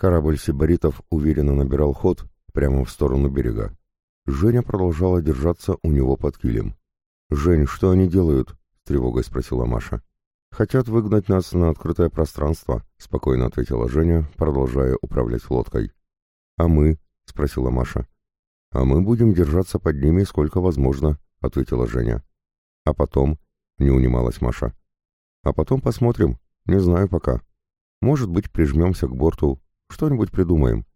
Корабль сибаритов уверенно набирал ход прямо в сторону берега. Женя продолжала держаться у него под килем. «Жень, что они делают?» — с тревогой спросила Маша. «Хотят выгнать нас на открытое пространство», — спокойно ответила Женя, продолжая управлять лодкой. «А мы?» — спросила Маша. «А мы будем держаться под ними сколько возможно», — ответила Женя. «А потом?» — не унималась Маша. «А потом посмотрим. Не знаю пока. Может быть, прижмемся к борту. Что-нибудь придумаем.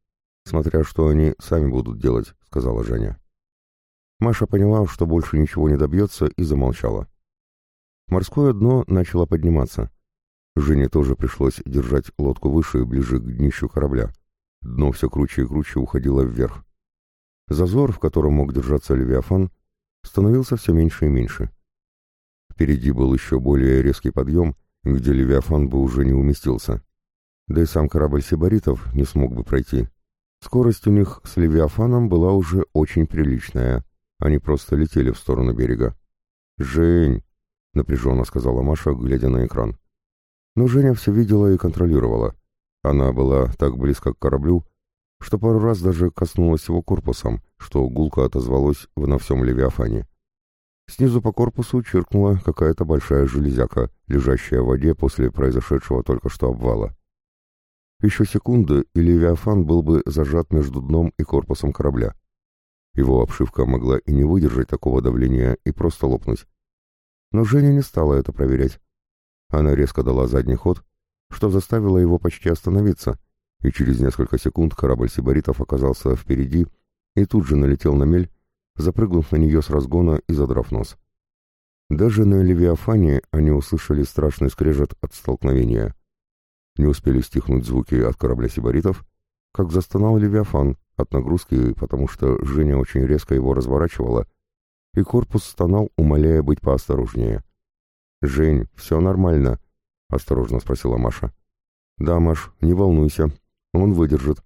Смотря что они сами будут делать», — сказала Женя. Маша поняла, что больше ничего не добьется, и замолчала. Морское дно начало подниматься. Жене тоже пришлось держать лодку выше и ближе к днищу корабля. Дно все круче и круче уходило вверх. Зазор, в котором мог держаться Левиафан, становился все меньше и меньше. Впереди был еще более резкий подъем, где Левиафан бы уже не уместился. Да и сам корабль сибаритов не смог бы пройти. Скорость у них с Левиафаном была уже очень приличная. Они просто летели в сторону берега. «Жень!» — напряженно сказала Маша, глядя на экран. Но Женя все видела и контролировала. Она была так близко к кораблю, что пару раз даже коснулась его корпусом, что гулко отозвалось на всем Левиафане. Снизу по корпусу чиркнула какая-то большая железяка, лежащая в воде после произошедшего только что обвала. Еще секунды, и Левиафан был бы зажат между дном и корпусом корабля. Его обшивка могла и не выдержать такого давления и просто лопнуть. Но Женя не стала это проверять. Она резко дала задний ход, что заставило его почти остановиться, и через несколько секунд корабль сибаритов оказался впереди и тут же налетел на мель, запрыгнув на нее с разгона и задрав нос. Даже на Левиафане они услышали страшный скрежет от столкновения. Не успели стихнуть звуки от корабля сибаритов, как застонал Левиафан от нагрузки, потому что Женя очень резко его разворачивала, и корпус стонал, умоляя быть поосторожнее. «Жень, все нормально?» — осторожно спросила Маша. «Да, Маш, не волнуйся, он выдержит.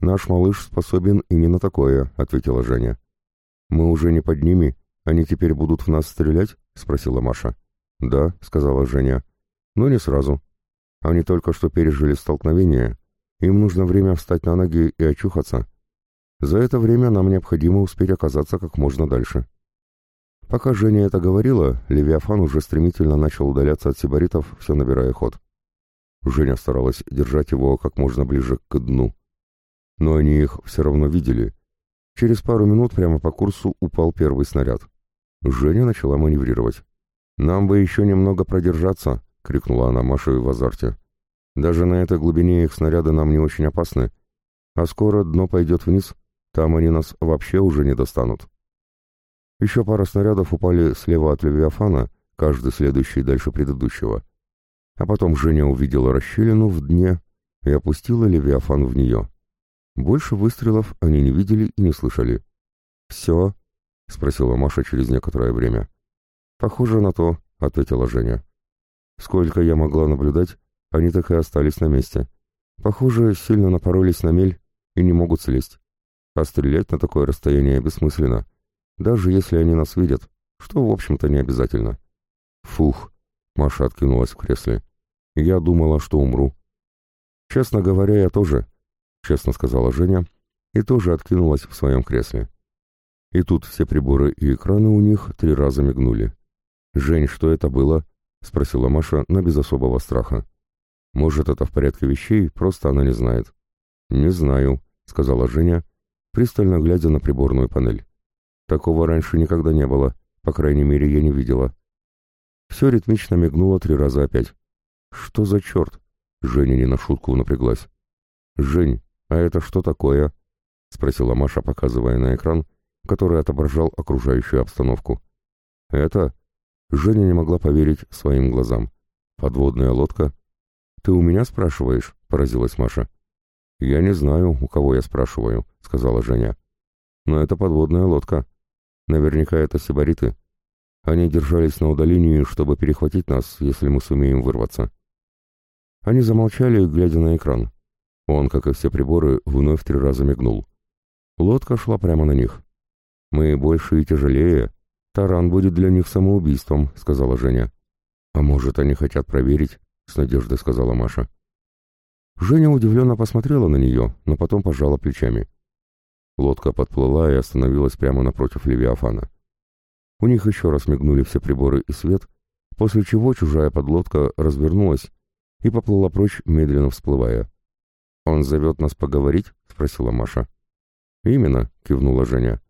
Наш малыш способен и не на такое», — ответила Женя. «Мы уже не под ними, они теперь будут в нас стрелять?» — спросила Маша. «Да», — сказала Женя, — «но не сразу. Они только что пережили столкновение, им нужно время встать на ноги и очухаться. За это время нам необходимо успеть оказаться как можно дальше». Пока Женя это говорила, Левиафан уже стремительно начал удаляться от сибаритов, все набирая ход. Женя старалась держать его как можно ближе к дну. Но они их все равно видели. Через пару минут прямо по курсу упал первый снаряд. Женя начала маневрировать. «Нам бы еще немного продержаться», — крикнула она Маше в азарте. «Даже на этой глубине их снаряды нам не очень опасны. А скоро дно пойдет вниз, там они нас вообще уже не достанут». Еще пара снарядов упали слева от Левиафана, каждый следующий дальше предыдущего. А потом Женя увидела расщелину в дне и опустила Левиафан в нее. Больше выстрелов они не видели и не слышали. «Все?» — спросила Маша через некоторое время. «Похоже на то», — ответила Женя. «Сколько я могла наблюдать, они так и остались на месте. Похоже, сильно напоролись на мель и не могут слезть. А стрелять на такое расстояние бессмысленно даже если они нас видят, что, в общем-то, не обязательно. Фух, Маша откинулась в кресле. Я думала, что умру. Честно говоря, я тоже, честно сказала Женя, и тоже откинулась в своем кресле. И тут все приборы и экраны у них три раза мигнули. «Жень, что это было?» — спросила Маша, но без особого страха. «Может, это в порядке вещей, просто она не знает». «Не знаю», — сказала Женя, пристально глядя на приборную панель. Такого раньше никогда не было, по крайней мере, я не видела. Все ритмично мигнуло три раза опять. «Что за черт?» Женя не на шутку напряглась. «Жень, а это что такое?» — спросила Маша, показывая на экран, который отображал окружающую обстановку. «Это?» Женя не могла поверить своим глазам. «Подводная лодка?» «Ты у меня спрашиваешь?» — поразилась Маша. «Я не знаю, у кого я спрашиваю», — сказала Женя. «Но это подводная лодка. Наверняка это сибариты. Они держались на удалении, чтобы перехватить нас, если мы сумеем вырваться. Они замолчали, глядя на экран. Он, как и все приборы, вновь три раза мигнул. Лодка шла прямо на них. «Мы больше и тяжелее. Таран будет для них самоубийством», — сказала Женя. «А может, они хотят проверить?» — с надеждой сказала Маша. Женя удивленно посмотрела на нее, но потом пожала плечами. Лодка подплыла и остановилась прямо напротив Левиафана. У них еще раз мигнули все приборы и свет, после чего чужая подлодка развернулась и поплыла прочь, медленно всплывая. «Он зовет нас поговорить?» — спросила Маша. «Именно», — кивнула Женя.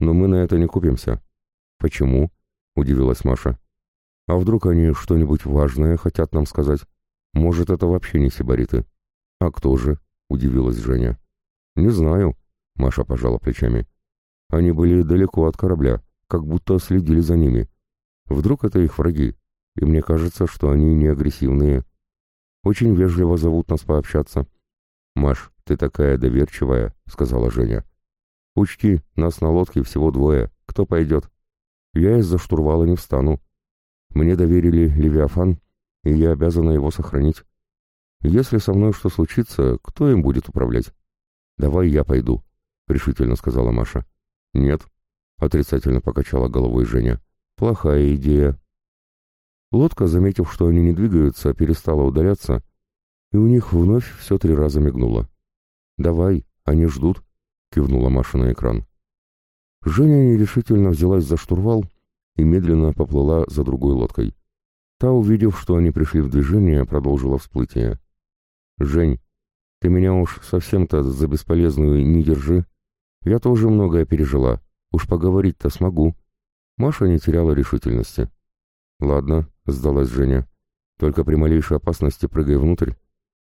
«Но мы на это не купимся». «Почему?» — удивилась Маша. «А вдруг они что-нибудь важное хотят нам сказать? Может, это вообще не сибариты?» «А кто же?» — удивилась Женя. «Не знаю», — Маша пожала плечами. «Они были далеко от корабля, как будто следили за ними. Вдруг это их враги, и мне кажется, что они не агрессивные. Очень вежливо зовут нас пообщаться». «Маш, ты такая доверчивая», — сказала Женя. «Учти, нас на лодке всего двое. Кто пойдет?» «Я из-за штурвала не встану. Мне доверили Левиафан, и я обязана его сохранить. Если со мной что случится, кто им будет управлять? Давай я пойду, решительно сказала Маша. Нет, отрицательно покачала головой Женя. Плохая идея. Лодка, заметив, что они не двигаются, перестала удаляться, и у них вновь все три раза мигнуло. «Давай, они ждут», — кивнула Маша на экран. Женя нерешительно взялась за штурвал и медленно поплыла за другой лодкой. Та, увидев, что они пришли в движение, продолжила всплытие. «Жень, ты меня уж совсем-то за бесполезную не держи. Я тоже многое пережила. Уж поговорить-то смогу». Маша не теряла решительности. «Ладно», — сдалась Женя. «Только при малейшей опасности прыгай внутрь,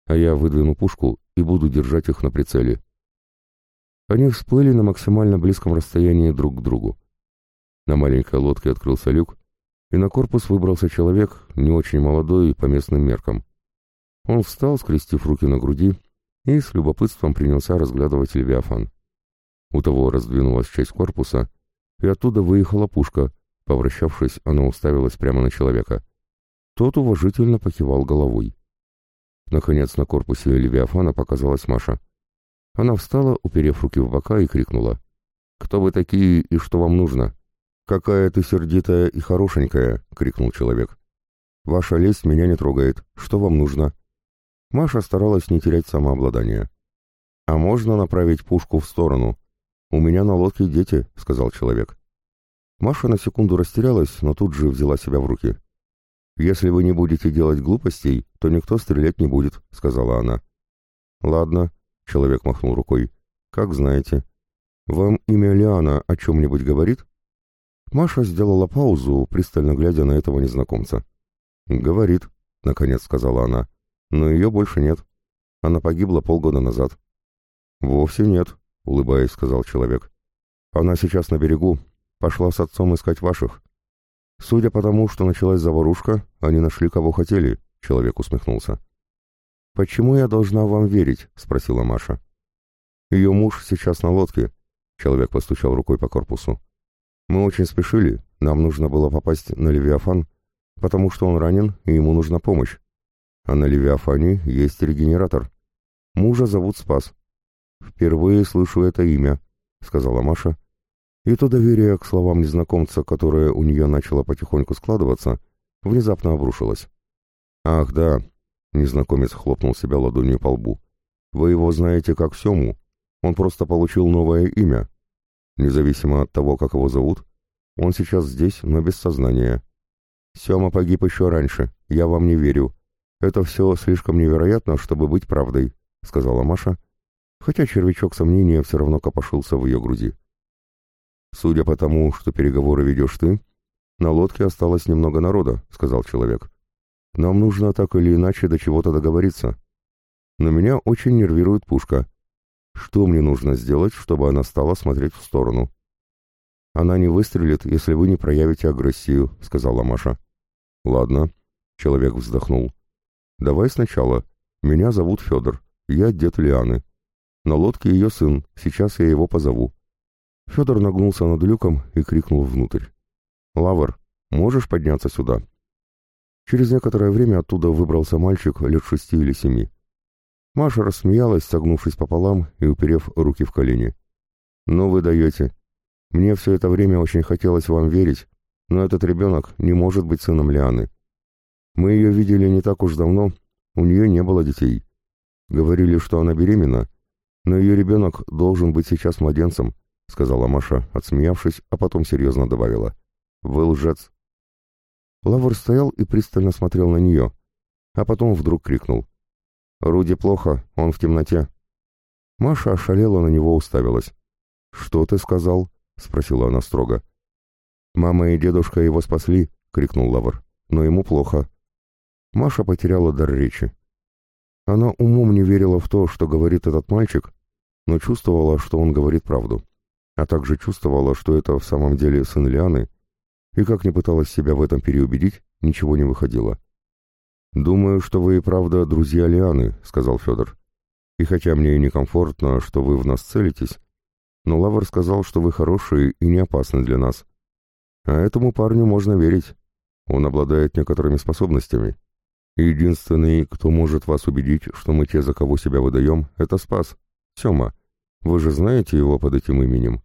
а я выдвину пушку и буду держать их на прицеле». Они всплыли на максимально близком расстоянии друг к другу. На маленькой лодке открылся люк, и на корпус выбрался человек, не очень молодой по местным меркам. Он встал, скрестив руки на груди, и с любопытством принялся разглядывать Левиафан. У того раздвинулась часть корпуса, и оттуда выехала пушка. Повращавшись, она уставилась прямо на человека. Тот уважительно покивал головой. Наконец на корпусе Левиафана показалась Маша. Она встала, уперев руки в бока, и крикнула. «Кто вы такие и что вам нужно?» «Какая ты сердитая и хорошенькая!» — крикнул человек. «Ваша лесть меня не трогает. Что вам нужно?» Маша старалась не терять самообладание. «А можно направить пушку в сторону? У меня на лодке дети», — сказал человек. Маша на секунду растерялась, но тут же взяла себя в руки. «Если вы не будете делать глупостей, то никто стрелять не будет», — сказала она. «Ладно», — человек махнул рукой. «Как знаете. Вам имя Лиана о чем-нибудь говорит?» Маша сделала паузу, пристально глядя на этого незнакомца. «Говорит», — наконец сказала она но ее больше нет. Она погибла полгода назад. «Вовсе нет», — улыбаясь, сказал человек. «Она сейчас на берегу. Пошла с отцом искать ваших. Судя по тому, что началась заварушка, они нашли, кого хотели», — человек усмехнулся. «Почему я должна вам верить?» — спросила Маша. «Ее муж сейчас на лодке», — человек постучал рукой по корпусу. «Мы очень спешили, нам нужно было попасть на Левиафан, потому что он ранен, и ему нужна помощь а на Левиафане есть регенератор. Мужа зовут Спас. Впервые слышу это имя, сказала Маша. И то доверие к словам незнакомца, которое у нее начало потихоньку складываться, внезапно обрушилось. Ах, да, незнакомец хлопнул себя ладонью по лбу. Вы его знаете как Сему. Он просто получил новое имя. Независимо от того, как его зовут, он сейчас здесь, но без сознания. Сема погиб еще раньше, я вам не верю, «Это все слишком невероятно, чтобы быть правдой», — сказала Маша, хотя червячок сомнения все равно копошился в ее груди. «Судя по тому, что переговоры ведешь ты, на лодке осталось немного народа», — сказал человек. «Нам нужно так или иначе до чего-то договориться. Но меня очень нервирует пушка. Что мне нужно сделать, чтобы она стала смотреть в сторону?» «Она не выстрелит, если вы не проявите агрессию», — сказала Маша. «Ладно», — человек вздохнул. «Давай сначала. Меня зовут Федор. Я дед Лианы. На лодке ее сын. Сейчас я его позову». Федор нагнулся над люком и крикнул внутрь. «Лавр, можешь подняться сюда?» Через некоторое время оттуда выбрался мальчик лет шести или семи. Маша рассмеялась, согнувшись пополам и уперев руки в колени. «Ну вы даете. Мне все это время очень хотелось вам верить, но этот ребенок не может быть сыном Лианы. Мы ее видели не так уж давно, у нее не было детей. Говорили, что она беременна, но ее ребенок должен быть сейчас младенцем, сказала Маша, отсмеявшись, а потом серьезно добавила. Вы лжец. Лавр стоял и пристально смотрел на нее, а потом вдруг крикнул. «Руди плохо, он в темноте». Маша ошалела на него уставилась. «Что ты сказал?» — спросила она строго. «Мама и дедушка его спасли», — крикнул Лавр. «Но ему плохо». Маша потеряла дар речи. Она умом не верила в то, что говорит этот мальчик, но чувствовала, что он говорит правду. А также чувствовала, что это в самом деле сын Лианы, и как ни пыталась себя в этом переубедить, ничего не выходило. «Думаю, что вы и правда друзья Лианы», — сказал Федор. «И хотя мне и некомфортно, что вы в нас целитесь, но Лавр сказал, что вы хорошие и не опасны для нас. А этому парню можно верить. Он обладает некоторыми способностями. Единственный, кто может вас убедить, что мы те, за кого себя выдаем, это Спас. Сема, вы же знаете его под этим именем.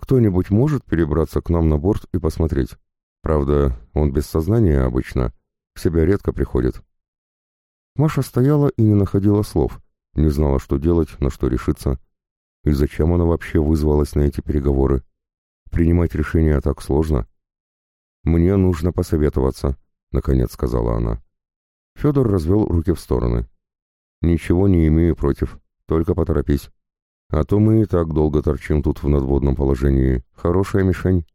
Кто-нибудь может перебраться к нам на борт и посмотреть? Правда, он без сознания обычно, в себя редко приходит. Маша стояла и не находила слов, не знала, что делать, на что решиться. И зачем она вообще вызвалась на эти переговоры? Принимать решения так сложно. «Мне нужно посоветоваться», — наконец сказала она. Федор развел руки в стороны. «Ничего не имею против, только поторопись. А то мы и так долго торчим тут в надводном положении. Хорошая мишень».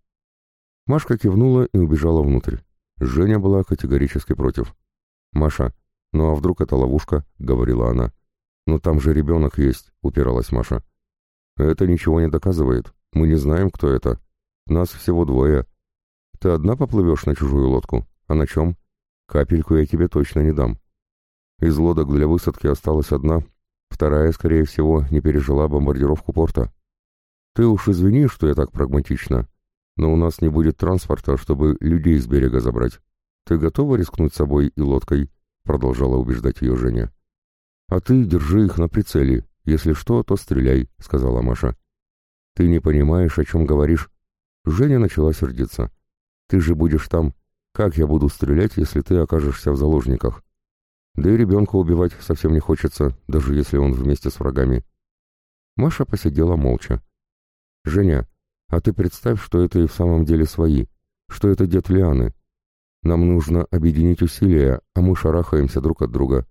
Машка кивнула и убежала внутрь. Женя была категорически против. «Маша, ну а вдруг это ловушка?» — говорила она. «Ну там же ребенок есть», — упиралась Маша. «Это ничего не доказывает. Мы не знаем, кто это. Нас всего двое. Ты одна поплывешь на чужую лодку? А на чем?» Капельку я тебе точно не дам. Из лодок для высадки осталась одна, вторая, скорее всего, не пережила бомбардировку порта. Ты уж извини, что я так прагматично, но у нас не будет транспорта, чтобы людей с берега забрать. Ты готова рискнуть собой и лодкой?» — продолжала убеждать ее Женя. «А ты держи их на прицеле. Если что, то стреляй», — сказала Маша. «Ты не понимаешь, о чем говоришь». Женя начала сердиться. «Ты же будешь там, как я буду стрелять, если ты окажешься в заложниках? Да и ребенка убивать совсем не хочется, даже если он вместе с врагами. Маша посидела молча. «Женя, а ты представь, что это и в самом деле свои, что это дед Лианы. Нам нужно объединить усилия, а мы шарахаемся друг от друга.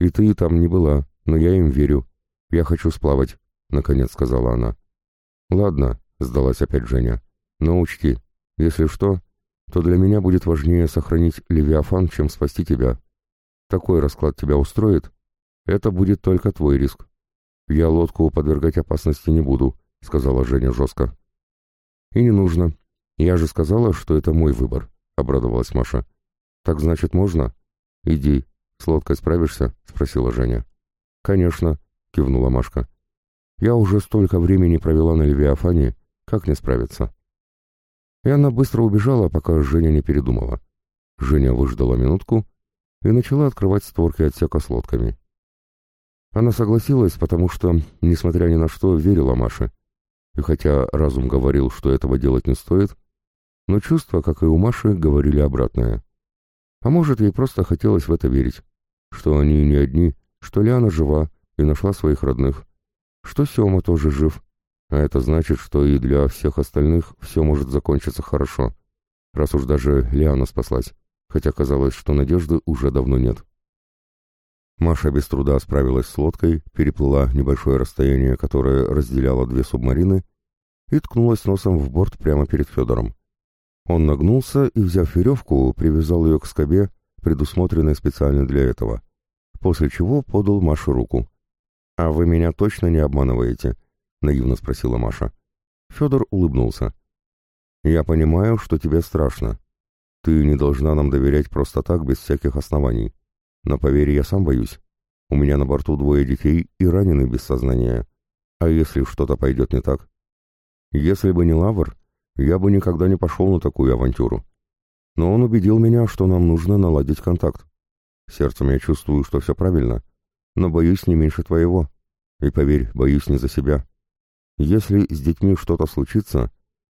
И ты там не была, но я им верю. Я хочу сплавать», — наконец сказала она. «Ладно», — сдалась опять Женя, — «но учти, если что, то для меня будет важнее сохранить Левиафан, чем спасти тебя. Такой расклад тебя устроит? Это будет только твой риск. Я лодку подвергать опасности не буду, — сказала Женя жестко. И не нужно. Я же сказала, что это мой выбор, — обрадовалась Маша. Так значит, можно? Иди. С лодкой справишься? — спросила Женя. Конечно, — кивнула Машка. Я уже столько времени провела на Левиафане, как не справиться? И она быстро убежала, пока Женя не передумала. Женя выждала минутку и начала открывать створки отсека с лодками. Она согласилась, потому что, несмотря ни на что, верила Маше. И хотя разум говорил, что этого делать не стоит, но чувства, как и у Маши, говорили обратное. А может, ей просто хотелось в это верить, что они не одни, что Лиана жива и нашла своих родных, что Сема тоже жив, а это значит, что и для всех остальных все может закончиться хорошо, раз уж даже Лиана спаслась, хотя казалось, что надежды уже давно нет. Маша без труда справилась с лодкой, переплыла небольшое расстояние, которое разделяло две субмарины, и ткнулась носом в борт прямо перед Федором. Он нагнулся и, взяв веревку, привязал ее к скобе, предусмотренной специально для этого, после чего подал Маше руку. «А вы меня точно не обманываете?» — наивно спросила Маша. Федор улыбнулся. «Я понимаю, что тебе страшно. Ты не должна нам доверять просто так, без всяких оснований. Но поверь, я сам боюсь. У меня на борту двое детей и ранены без сознания. А если что-то пойдет не так? Если бы не Лавр, я бы никогда не пошел на такую авантюру. Но он убедил меня, что нам нужно наладить контакт. Сердцем я чувствую, что все правильно, но боюсь не меньше твоего. И поверь, боюсь не за себя, если с детьми что-то случится,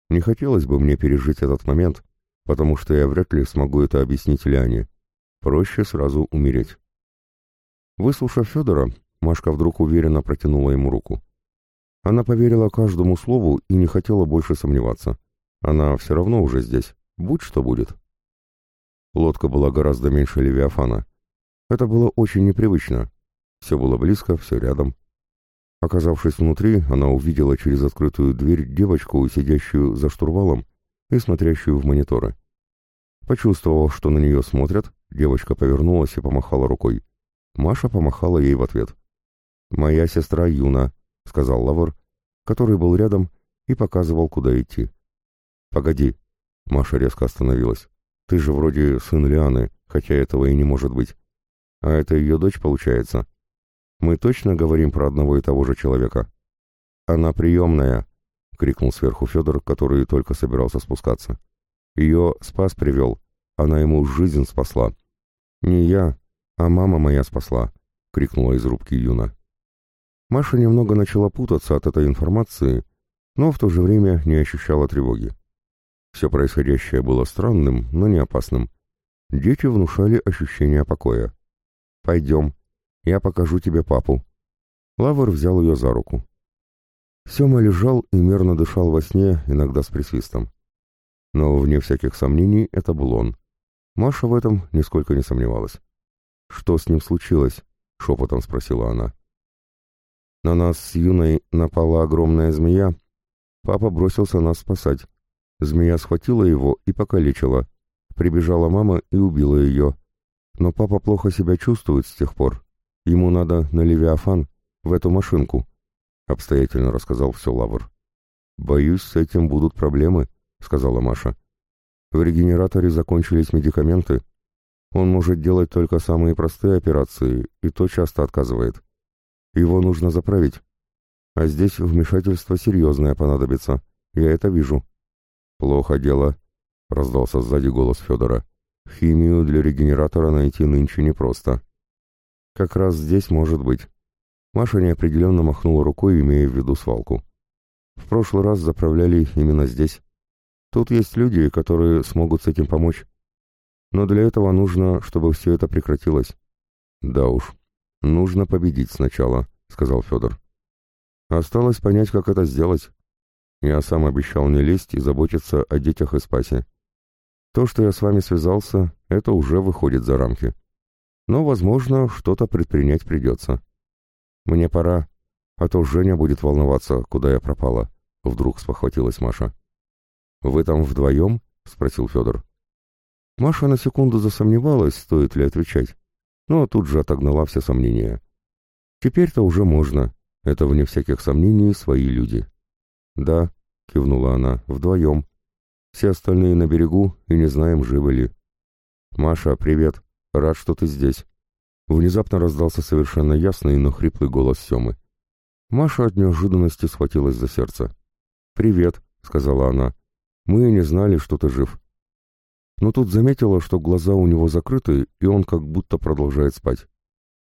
не хотелось бы мне пережить этот момент, потому что я вряд ли смогу это объяснить Ляне. Проще сразу умереть. Выслушав Федора, Машка вдруг уверенно протянула ему руку. Она поверила каждому слову и не хотела больше сомневаться. Она все равно уже здесь, будь что будет. Лодка была гораздо меньше Левиафана. Это было очень непривычно. Все было близко, все рядом. Оказавшись внутри, она увидела через открытую дверь девочку, сидящую за штурвалом и смотрящую в мониторы. Почувствовав, что на нее смотрят, девочка повернулась и помахала рукой. Маша помахала ей в ответ. «Моя сестра Юна», — сказал Лавр, который был рядом и показывал, куда идти. «Погоди», — Маша резко остановилась. Ты же вроде сын Лианы, хотя этого и не может быть. А это ее дочь, получается. Мы точно говорим про одного и того же человека? Она приемная, — крикнул сверху Федор, который только собирался спускаться. Ее спас привел. Она ему жизнь спасла. Не я, а мама моя спасла, — крикнула из рубки Юна. Маша немного начала путаться от этой информации, но в то же время не ощущала тревоги. Все происходящее было странным, но не опасным. Дети внушали ощущение покоя. «Пойдем, я покажу тебе папу». Лавр взял ее за руку. Сема лежал и мерно дышал во сне, иногда с присвистом. Но, вне всяких сомнений, это был он. Маша в этом нисколько не сомневалась. «Что с ним случилось?» — шепотом спросила она. «На нас с Юной напала огромная змея. Папа бросился нас спасать. Змея схватила его и покалечила. Прибежала мама и убила ее. Но папа плохо себя чувствует с тех пор. Ему надо на Левиафан, в эту машинку. Обстоятельно рассказал все Лавр. «Боюсь, с этим будут проблемы», — сказала Маша. «В регенераторе закончились медикаменты. Он может делать только самые простые операции, и то часто отказывает. Его нужно заправить. А здесь вмешательство серьезное понадобится. Я это вижу». «Плохо дело», — раздался сзади голос Федора. «Химию для регенератора найти нынче непросто». «Как раз здесь может быть». Маша неопределенно махнула рукой, имея в виду свалку. «В прошлый раз заправляли именно здесь. Тут есть люди, которые смогут с этим помочь. Но для этого нужно, чтобы все это прекратилось». «Да уж, нужно победить сначала», — сказал Федор. «Осталось понять, как это сделать». Я сам обещал не лезть и заботиться о детях и спасе. То, что я с вами связался, это уже выходит за рамки. Но, возможно, что-то предпринять придется. Мне пора, а то Женя будет волноваться, куда я пропала. Вдруг спохватилась Маша. «Вы там вдвоем?» — спросил Федор. Маша на секунду засомневалась, стоит ли отвечать, но тут же отогнала все сомнения. Теперь-то уже можно, это, вне всяких сомнений, свои люди. «Да», — кивнула она, — «вдвоем. Все остальные на берегу и не знаем, живы ли». «Маша, привет. Рад, что ты здесь». Внезапно раздался совершенно ясный, но хриплый голос Семы. Маша от неожиданности схватилась за сердце. «Привет», — сказала она. «Мы не знали, что ты жив». Но тут заметила, что глаза у него закрыты, и он как будто продолжает спать.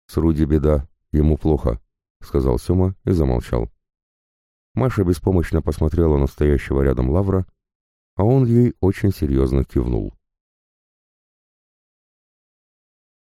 «С Руди беда, ему плохо», — сказал Сема и замолчал. Маша беспомощно посмотрела на стоящего рядом Лавра, а он ей очень серьезно кивнул.